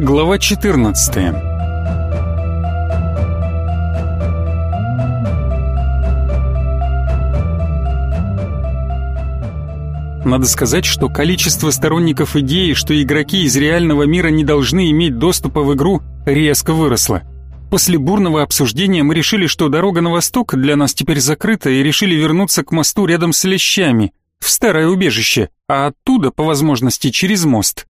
Глава 14 Надо сказать, что количество сторонников идеи, что игроки из реального мира не должны иметь доступа в игру, резко выросло. После бурного обсуждения мы решили, что дорога на восток для нас теперь закрыта, и решили вернуться к мосту рядом с лещами, в старое убежище, а оттуда, по возможности, через мост.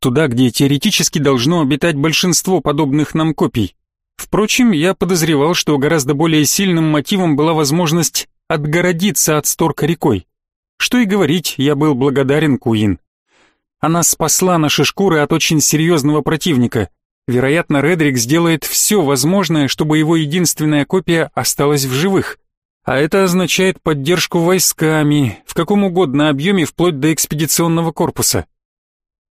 Туда, где теоретически должно обитать большинство подобных нам копий. Впрочем, я подозревал, что гораздо более сильным мотивом была возможность отгородиться от Сторка рекой. Что и говорить, я был благодарен Куин. Она спасла наши шкуры от очень серьезного противника. Вероятно, Редрик сделает все возможное, чтобы его единственная копия осталась в живых. А это означает поддержку войсками, в каком угодно объеме, вплоть до экспедиционного корпуса.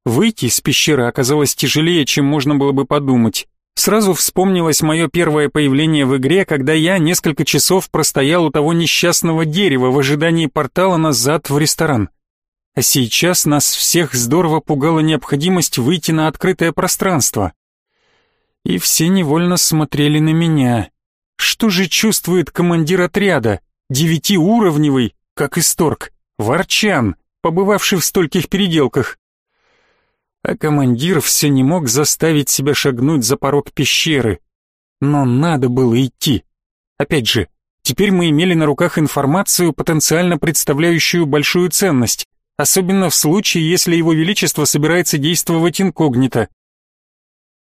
Выйти из пещеры оказалось тяжелее, чем можно было бы подумать. Сразу вспомнилось мое первое появление в игре, когда я несколько часов простоял у того несчастного дерева в ожидании портала назад в ресторан. А сейчас нас всех здорово пугала необходимость выйти на открытое пространство. И все невольно смотрели на меня. Что же чувствует командир отряда, девятиуровневый, как исторг, ворчан, побывавший в стольких переделках? А командир все не мог заставить себя шагнуть за порог пещеры. Но надо было идти. Опять же, теперь мы имели на руках информацию, потенциально представляющую большую ценность, особенно в случае, если его величество собирается действовать инкогнито.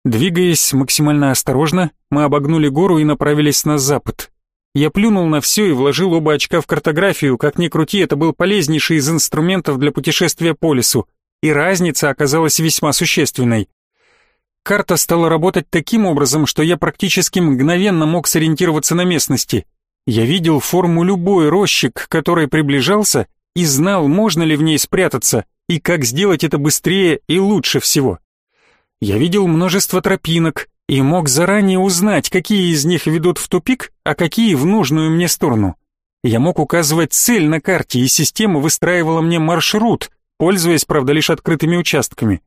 Двигаясь максимально осторожно, мы обогнули гору и направились на запад. Я плюнул на все и вложил оба очка в картографию, как ни крути, это был полезнейший из инструментов для путешествия по лесу и разница оказалась весьма существенной. Карта стала работать таким образом, что я практически мгновенно мог сориентироваться на местности. Я видел форму любой рощи, к которой приближался, и знал, можно ли в ней спрятаться, и как сделать это быстрее и лучше всего. Я видел множество тропинок и мог заранее узнать, какие из них ведут в тупик, а какие в нужную мне сторону. Я мог указывать цель на карте, и система выстраивала мне маршрут, пользуясь, правда, лишь открытыми участками.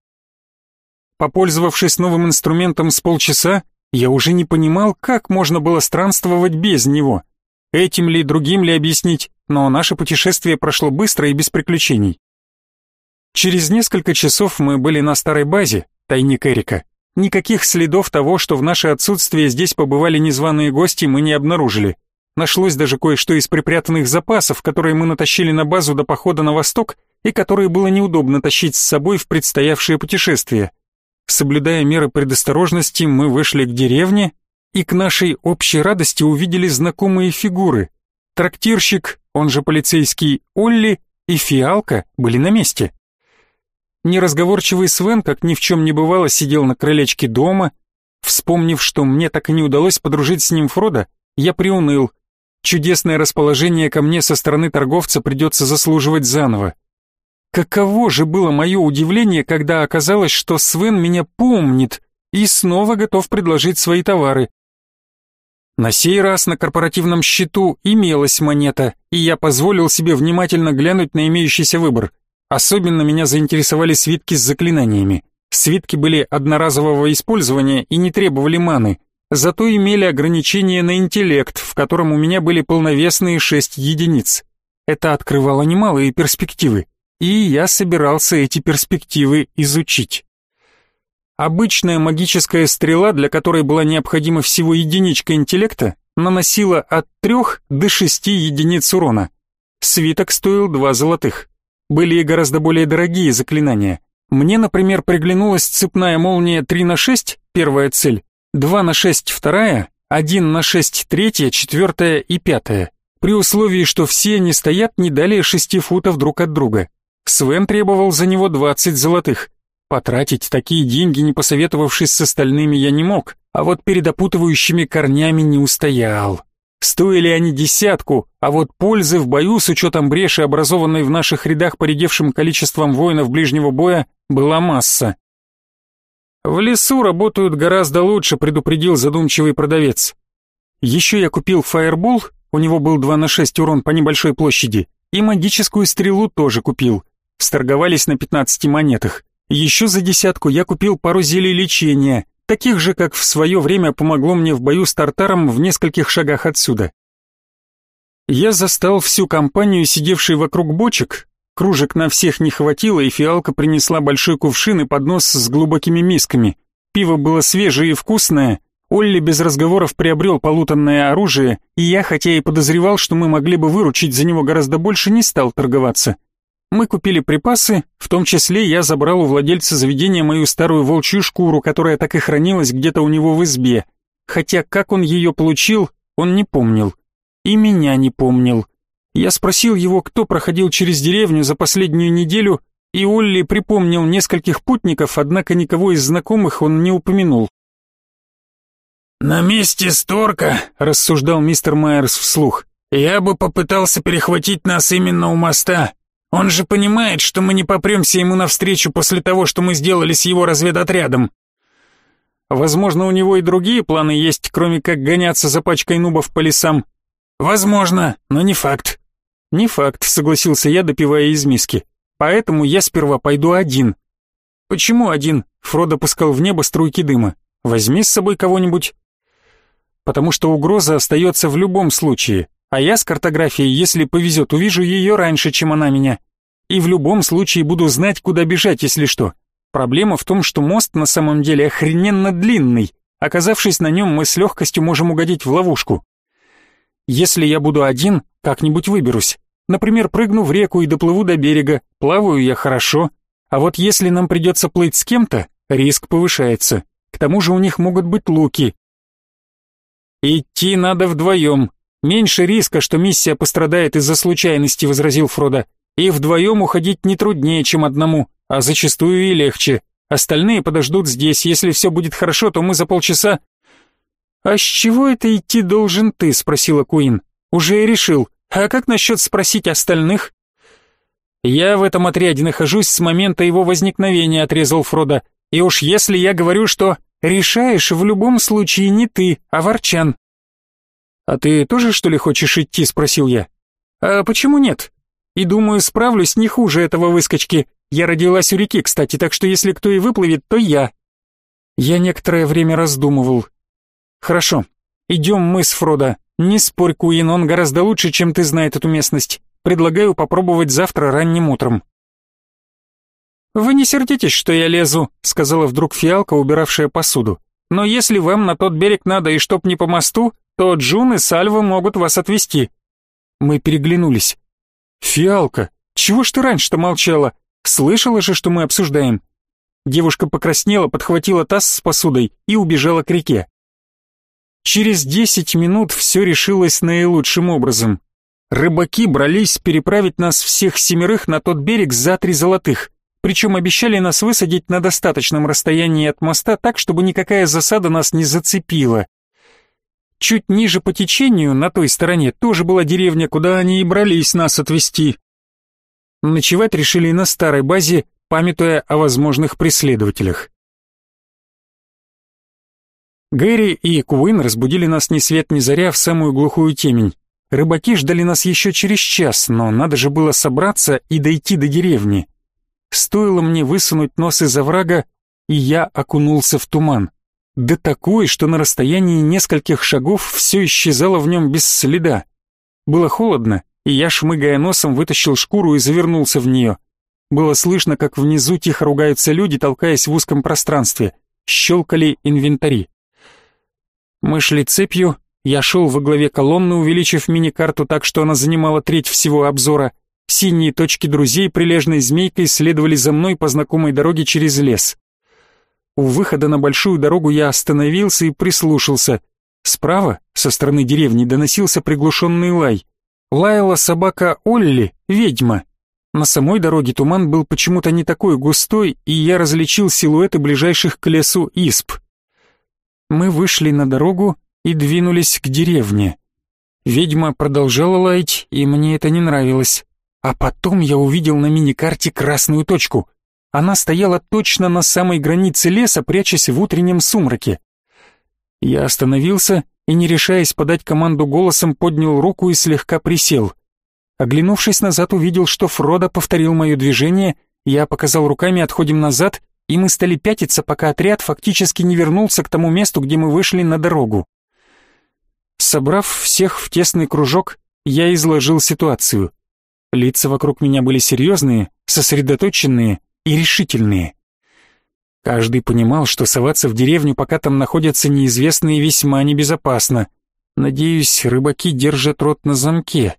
Попользовавшись новым инструментом с полчаса, я уже не понимал, как можно было странствовать без него. Этим ли, другим ли объяснить, но наше путешествие прошло быстро и без приключений. Через несколько часов мы были на старой базе, тайник Эрика. Никаких следов того, что в наше отсутствие здесь побывали незваные гости, мы не обнаружили. Нашлось даже кое-что из припрятанных запасов, которые мы натащили на базу до похода на восток и которые было неудобно тащить с собой в предстоявшее путешествие. Соблюдая меры предосторожности, мы вышли к деревне и к нашей общей радости увидели знакомые фигуры. Трактирщик, он же полицейский Олли, и Фиалка были на месте. Неразговорчивый Свен, как ни в чем не бывало, сидел на крылечке дома. Вспомнив, что мне так и не удалось подружить с ним Фрода, я приуныл. Чудесное расположение ко мне со стороны торговца придется заслуживать заново. Каково же было мое удивление, когда оказалось, что Свен меня помнит и снова готов предложить свои товары. На сей раз на корпоративном счету имелась монета, и я позволил себе внимательно глянуть на имеющийся выбор. Особенно меня заинтересовали свитки с заклинаниями. Свитки были одноразового использования и не требовали маны, зато имели ограничение на интеллект, в котором у меня были полновесные шесть единиц. Это открывало немалые перспективы и я собирался эти перспективы изучить. Обычная магическая стрела, для которой была необходима всего единичка интеллекта, наносила от 3 до 6 единиц урона. Свиток стоил 2 золотых. Были и гораздо более дорогие заклинания. Мне, например, приглянулась цепная молния 3 на 6, первая цель, 2 на 6, вторая, 1 на 6, третья, четвертая и пятая, при условии, что все они стоят не далее 6 футов друг от друга. Свен требовал за него 20 золотых. Потратить такие деньги, не посоветовавшись с остальными, я не мог, а вот перед опутывающими корнями не устоял. Стоили они десятку, а вот пользы в бою с учетом бреши, образованной в наших рядах поредевшим количеством воинов ближнего боя, была масса. «В лесу работают гораздо лучше», — предупредил задумчивый продавец. Еще я купил фаербол, у него был 2 на 6 урон по небольшой площади, и магическую стрелу тоже купил. Сторговались на 15 монетах. Еще за десятку я купил пару зелий лечения, таких же, как в свое время помогло мне в бою с Тартаром в нескольких шагах отсюда. Я застал всю компанию, сидевшей вокруг бочек, кружек на всех не хватило, и фиалка принесла большой кувшин и поднос с глубокими мисками. Пиво было свежее и вкусное, Олли без разговоров приобрел полутанное оружие, и я, хотя и подозревал, что мы могли бы выручить за него гораздо больше, не стал торговаться. Мы купили припасы, в том числе я забрал у владельца заведения мою старую волчью шкуру, которая так и хранилась где-то у него в избе. Хотя как он ее получил, он не помнил. И меня не помнил. Я спросил его, кто проходил через деревню за последнюю неделю, и Олли припомнил нескольких путников, однако никого из знакомых он не упомянул. «На месте Сторка», — рассуждал мистер Майерс вслух, «я бы попытался перехватить нас именно у моста. Он же понимает, что мы не попремся ему навстречу после того, что мы сделали с его разведотрядом». «Возможно, у него и другие планы есть, кроме как гоняться за пачкой нубов по лесам». «Возможно, но не факт». «Не факт», — согласился я, допивая из миски. «Поэтому я сперва пойду один». «Почему один?» — Фродо пускал в небо струйки дыма. «Возьми с собой кого-нибудь» потому что угроза остается в любом случае, а я с картографией, если повезет, увижу ее раньше, чем она меня. И в любом случае буду знать, куда бежать, если что. Проблема в том, что мост на самом деле охрененно длинный. Оказавшись на нем, мы с легкостью можем угодить в ловушку. Если я буду один, как-нибудь выберусь. Например, прыгну в реку и доплыву до берега, плаваю я хорошо. А вот если нам придется плыть с кем-то, риск повышается. К тому же у них могут быть луки, «Идти надо вдвоем. Меньше риска, что миссия пострадает из-за случайности», — возразил Фродо. «И вдвоем уходить не труднее, чем одному, а зачастую и легче. Остальные подождут здесь. Если все будет хорошо, то мы за полчаса...» «А с чего это идти должен ты?» — спросила Куин. «Уже и решил. А как насчет спросить остальных?» «Я в этом отряде нахожусь с момента его возникновения», — отрезал Фродо. «И уж если я говорю, что Решаешь в любом случае не ты, а Ворчан. А ты тоже что ли хочешь идти, спросил я. А почему нет? И думаю, справлюсь не хуже этого выскочки. Я родилась у реки, кстати, так что если кто и выплывет, то я. Я некоторое время раздумывал. Хорошо, идем мы с Фродо. Не спорь, Куин, он гораздо лучше, чем ты знает эту местность. Предлагаю попробовать завтра ранним утром. «Вы не сердитесь, что я лезу», — сказала вдруг фиалка, убиравшая посуду. «Но если вам на тот берег надо и чтоб не по мосту, то Джун и Сальва могут вас отвезти». Мы переглянулись. «Фиалка, чего ж ты раньше-то молчала? Слышала же, что мы обсуждаем?» Девушка покраснела, подхватила таз с посудой и убежала к реке. Через десять минут все решилось наилучшим образом. Рыбаки брались переправить нас всех семерых на тот берег за три золотых причем обещали нас высадить на достаточном расстоянии от моста так, чтобы никакая засада нас не зацепила. Чуть ниже по течению, на той стороне, тоже была деревня, куда они и брались нас отвезти. Ночевать решили на старой базе, памятуя о возможных преследователях. Гэри и Куин разбудили нас ни свет ни заря в самую глухую темень. Рыбаки ждали нас еще через час, но надо же было собраться и дойти до деревни. Стоило мне высунуть нос из оврага, и я окунулся в туман. Да такой, что на расстоянии нескольких шагов все исчезало в нем без следа. Было холодно, и я, шмыгая носом, вытащил шкуру и завернулся в нее. Было слышно, как внизу тихо ругаются люди, толкаясь в узком пространстве. Щелкали инвентари. Мы шли цепью, я шел во главе колонны, увеличив мини-карту так, что она занимала треть всего обзора — Синие точки друзей прилежной змейкой следовали за мной по знакомой дороге через лес. У выхода на большую дорогу я остановился и прислушался. Справа, со стороны деревни, доносился приглушенный лай. Лаяла собака Олли, ведьма. На самой дороге туман был почему-то не такой густой, и я различил силуэты ближайших к лесу исп. Мы вышли на дорогу и двинулись к деревне. Ведьма продолжала лаять, и мне это не нравилось. А потом я увидел на миникарте красную точку. Она стояла точно на самой границе леса, прячась в утреннем сумраке. Я остановился и, не решаясь подать команду голосом, поднял руку и слегка присел. Оглянувшись назад, увидел, что Фродо повторил мое движение Я показал руками «отходим назад», и мы стали пятиться, пока отряд фактически не вернулся к тому месту, где мы вышли на дорогу. Собрав всех в тесный кружок, я изложил ситуацию. Лица вокруг меня были серьезные, сосредоточенные и решительные. Каждый понимал, что соваться в деревню, пока там находятся неизвестные, весьма небезопасно. Надеюсь, рыбаки держат рот на замке.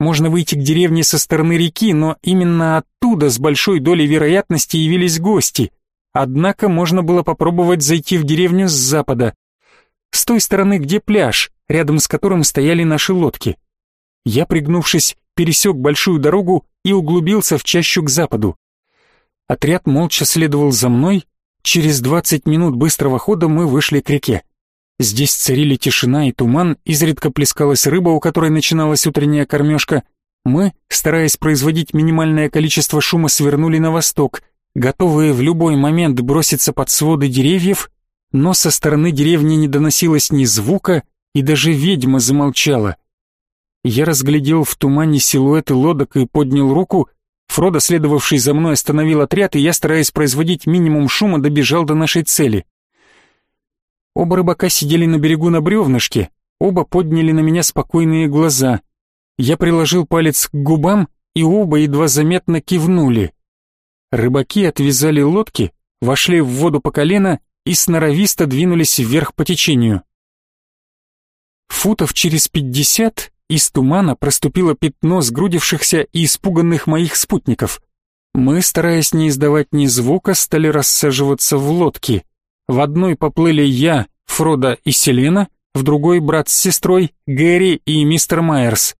Можно выйти к деревне со стороны реки, но именно оттуда с большой долей вероятности явились гости. Однако можно было попробовать зайти в деревню с запада. С той стороны, где пляж, рядом с которым стояли наши лодки. Я, пригнувшись, пересек большую дорогу и углубился в чащу к западу. Отряд молча следовал за мной, Через 20 минут быстрого хода мы вышли к реке. Здесь царили тишина и туман, изредка плескалась рыба, у которой начиналась утренняя кормежка. Мы, стараясь производить минимальное количество шума, свернули на восток, готовые в любой момент броситься под своды деревьев, но со стороны деревни не доносилось ни звука, и даже ведьма замолчала. Я разглядел в тумане силуэты лодок и поднял руку, Фродо, следовавший за мной, остановил отряд, и я, стараясь производить минимум шума, добежал до нашей цели. Оба рыбака сидели на берегу на бревнышке, оба подняли на меня спокойные глаза. Я приложил палец к губам, и оба едва заметно кивнули. Рыбаки отвязали лодки, вошли в воду по колено и сноровисто двинулись вверх по течению. Футов через пятьдесят из тумана проступило пятно сгрудившихся и испуганных моих спутников. Мы, стараясь не издавать ни звука, стали рассаживаться в лодки. В одной поплыли я, Фродо и Селена, в другой брат с сестрой, Гэри и мистер Майерс.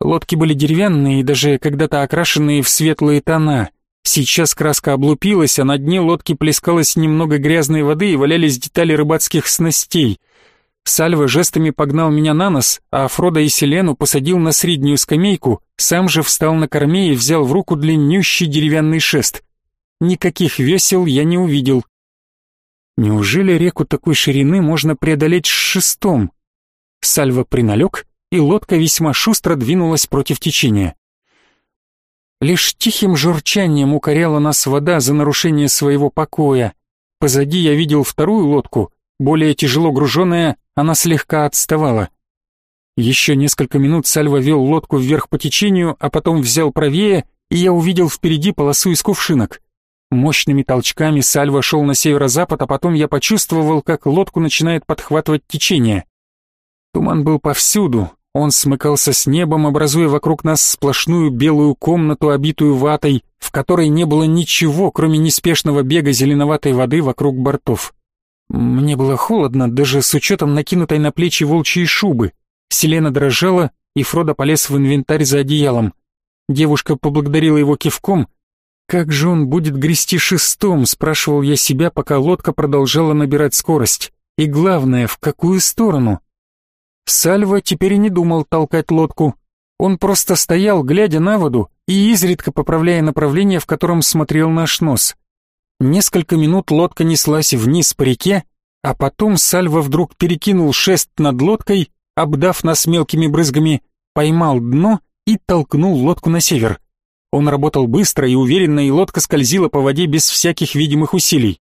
Лодки были деревянные и даже когда-то окрашенные в светлые тона. Сейчас краска облупилась, а на дне лодки плескалось немного грязной воды и валялись детали рыбацких снастей — Сальва жестами погнал меня на нос, а Фродо и Селену посадил на среднюю скамейку, сам же встал на корме и взял в руку длиннющий деревянный шест. Никаких весел я не увидел. Неужели реку такой ширины можно преодолеть с шестом? Сальва приналег, и лодка весьма шустро двинулась против течения. Лишь тихим журчанием укоряла нас вода за нарушение своего покоя. Позади я видел вторую лодку, более тяжело груженная, она слегка отставала. Еще несколько минут Сальва вел лодку вверх по течению, а потом взял правее, и я увидел впереди полосу из кувшинок. Мощными толчками Сальва шел на северо-запад, а потом я почувствовал, как лодку начинает подхватывать течение. Туман был повсюду, он смыкался с небом, образуя вокруг нас сплошную белую комнату, обитую ватой, в которой не было ничего, кроме неспешного бега зеленоватой воды вокруг бортов. Мне было холодно, даже с учетом накинутой на плечи волчьей шубы. Селена дрожала, и Фродо полез в инвентарь за одеялом. Девушка поблагодарила его кивком. «Как же он будет грести шестом?» — спрашивал я себя, пока лодка продолжала набирать скорость. «И главное, в какую сторону?» Сальва теперь и не думал толкать лодку. Он просто стоял, глядя на воду и изредка поправляя направление, в котором смотрел наш нос. Несколько минут лодка неслась вниз по реке, а потом Сальва вдруг перекинул шест над лодкой, обдав нас мелкими брызгами, поймал дно и толкнул лодку на север. Он работал быстро и уверенно, и лодка скользила по воде без всяких видимых усилий.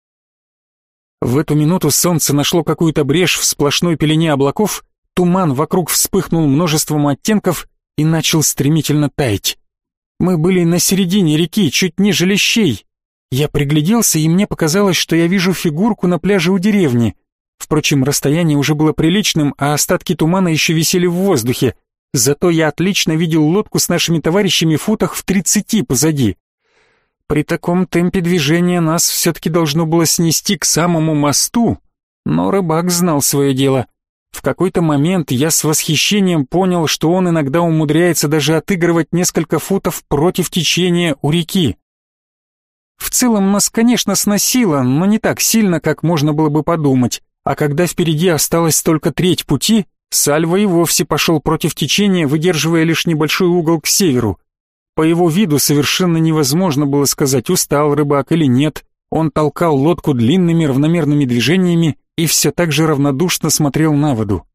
В эту минуту солнце нашло какую-то брешь в сплошной пелене облаков, туман вокруг вспыхнул множеством оттенков и начал стремительно таять. Мы были на середине реки, чуть ниже лещей, я пригляделся, и мне показалось, что я вижу фигурку на пляже у деревни. Впрочем, расстояние уже было приличным, а остатки тумана еще висели в воздухе. Зато я отлично видел лодку с нашими товарищами в футах в тридцати позади. При таком темпе движения нас все-таки должно было снести к самому мосту, но рыбак знал свое дело. В какой-то момент я с восхищением понял, что он иногда умудряется даже отыгрывать несколько футов против течения у реки. В целом нас, конечно, сносило, но не так сильно, как можно было бы подумать. А когда впереди осталась только треть пути, Сальва и вовсе пошел против течения, выдерживая лишь небольшой угол к северу. По его виду совершенно невозможно было сказать, устал рыбак или нет. Он толкал лодку длинными равномерными движениями и все так же равнодушно смотрел на воду.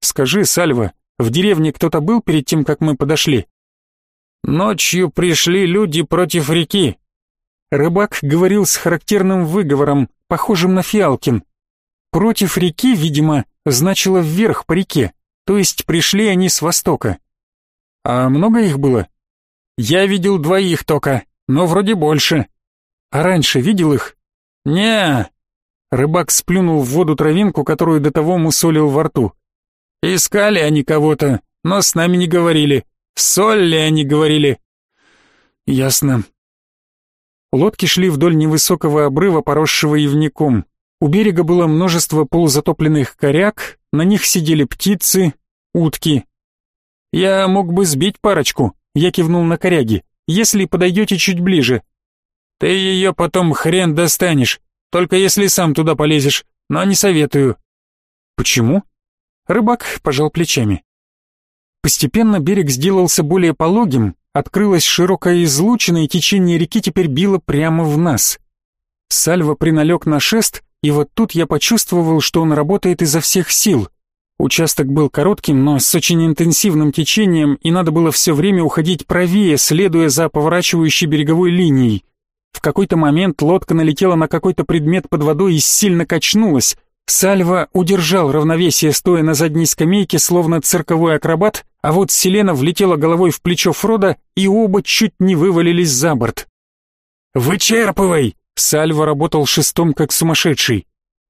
«Скажи, Сальва, в деревне кто-то был перед тем, как мы подошли?» Ночью пришли люди против реки. Рыбак говорил с характерным выговором, похожим на Фиалкин. Против реки, видимо, значило вверх по реке, то есть пришли они с востока. А много их было? Я видел двоих только, но вроде больше. А раньше видел их? Не. Рыбак сплюнул в воду травинку, которую до того мусолил во рту. Искали они кого-то, но с нами не говорили. Соль ли они говорили? Ясно. Лодки шли вдоль невысокого обрыва, поросшего ивняком. У берега было множество полузатопленных коряк, на них сидели птицы, утки. «Я мог бы сбить парочку», — я кивнул на коряги, «если подойдете чуть ближе». «Ты ее потом хрен достанешь, только если сам туда полезешь, но не советую». «Почему?» Рыбак пожал плечами. Постепенно берег сделался более пологим, открылась широкая излучина, и течение реки теперь било прямо в нас. Сальва приналег на шест, и вот тут я почувствовал, что он работает изо всех сил. Участок был коротким, но с очень интенсивным течением, и надо было все время уходить правее, следуя за поворачивающей береговой линией. В какой-то момент лодка налетела на какой-то предмет под водой и сильно качнулась. Сальва удержал равновесие, стоя на задней скамейке, словно цирковой акробат, а вот Селена влетела головой в плечо Фрода, и оба чуть не вывалились за борт. «Вычерпывай!» Сальва работал шестом, как сумасшедший.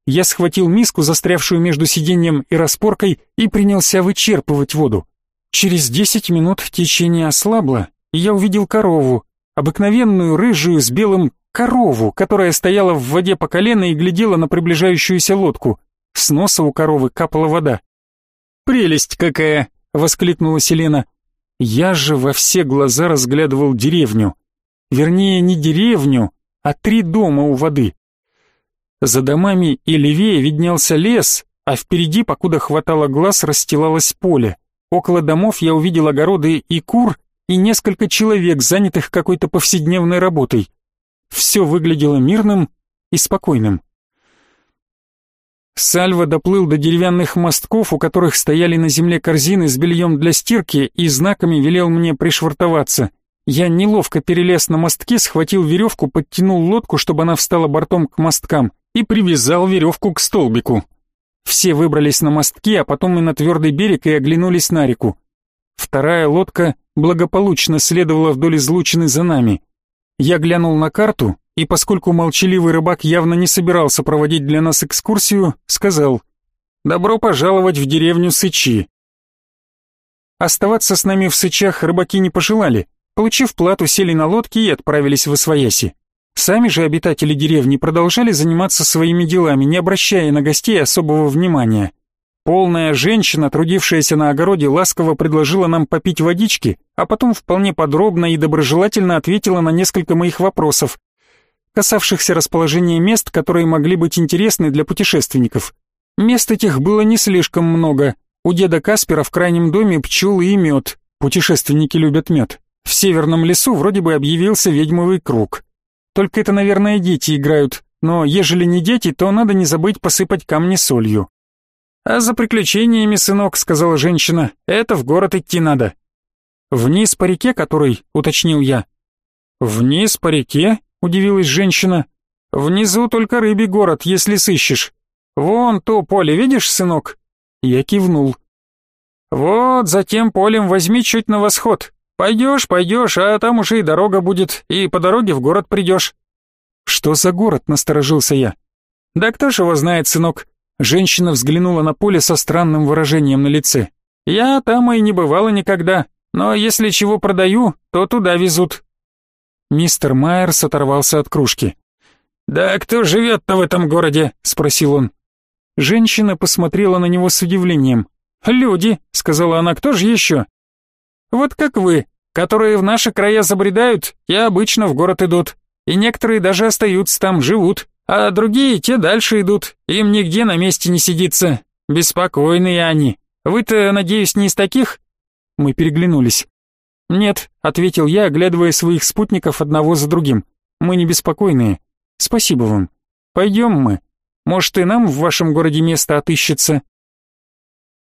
Я схватил миску, застрявшую между сиденьем и распоркой, и принялся вычерпывать воду. Через десять минут течение ослабло, и я увидел корову, обыкновенную рыжую с белым корову, которая стояла в воде по колено и глядела на приближающуюся лодку. С носа у коровы капала вода. «Прелесть какая!» — воскликнула Селена. Я же во все глаза разглядывал деревню. Вернее, не деревню, а три дома у воды. За домами и левее виднелся лес, а впереди, покуда хватало глаз, расстилалось поле. Около домов я увидел огороды и кур, и несколько человек, занятых какой-то повседневной работой. Все выглядело мирным и спокойным. Сальва доплыл до деревянных мостков, у которых стояли на земле корзины с бельем для стирки, и знаками велел мне пришвартоваться. Я неловко перелез на мостки, схватил веревку, подтянул лодку, чтобы она встала бортом к мосткам, и привязал веревку к столбику. Все выбрались на мостки, а потом и на твердый берег и оглянулись на реку. Вторая лодка благополучно следовала вдоль излучины за нами. Я глянул на карту, и поскольку молчаливый рыбак явно не собирался проводить для нас экскурсию, сказал «Добро пожаловать в деревню Сычи». Оставаться с нами в Сычах рыбаки не пожелали. Получив плату, сели на лодки и отправились в Освояси. Сами же обитатели деревни продолжали заниматься своими делами, не обращая на гостей особого внимания. Полная женщина, трудившаяся на огороде, ласково предложила нам попить водички, а потом вполне подробно и доброжелательно ответила на несколько моих вопросов, касавшихся расположения мест, которые могли быть интересны для путешественников. Мест этих было не слишком много. У деда Каспера в крайнем доме пчелы и мед. Путешественники любят мед. В северном лесу вроде бы объявился ведьмовый круг. Только это, наверное, дети играют, но ежели не дети, то надо не забыть посыпать камни солью. «А за приключениями, сынок», — сказала женщина, — «это в город идти надо». «Вниз по реке, который?» — уточнил я. «Вниз по реке?» — удивилась женщина. «Внизу только рыбий город, если сыщешь. Вон то поле, видишь, сынок?» Я кивнул. «Вот, за тем полем возьми чуть на восход. Пойдешь, пойдешь, а там уже и дорога будет, и по дороге в город придешь». «Что за город?» — насторожился я. «Да кто ж его знает, сынок. Женщина взглянула на поле со странным выражением на лице. «Я там и не бывала никогда, но если чего продаю, то туда везут». Мистер Майерс оторвался от кружки. «Да кто живет-то в этом городе?» — спросил он. Женщина посмотрела на него с удивлением. «Люди», — сказала она, — «кто же еще?» «Вот как вы, которые в наши края забредают и обычно в город идут, и некоторые даже остаются там, живут а другие те дальше идут, им нигде на месте не сидится. Беспокойные они. Вы-то, надеюсь, не из таких?» Мы переглянулись. «Нет», — ответил я, оглядывая своих спутников одного за другим. «Мы не беспокойные. Спасибо вам. Пойдем мы. Может, и нам в вашем городе место отыщется?»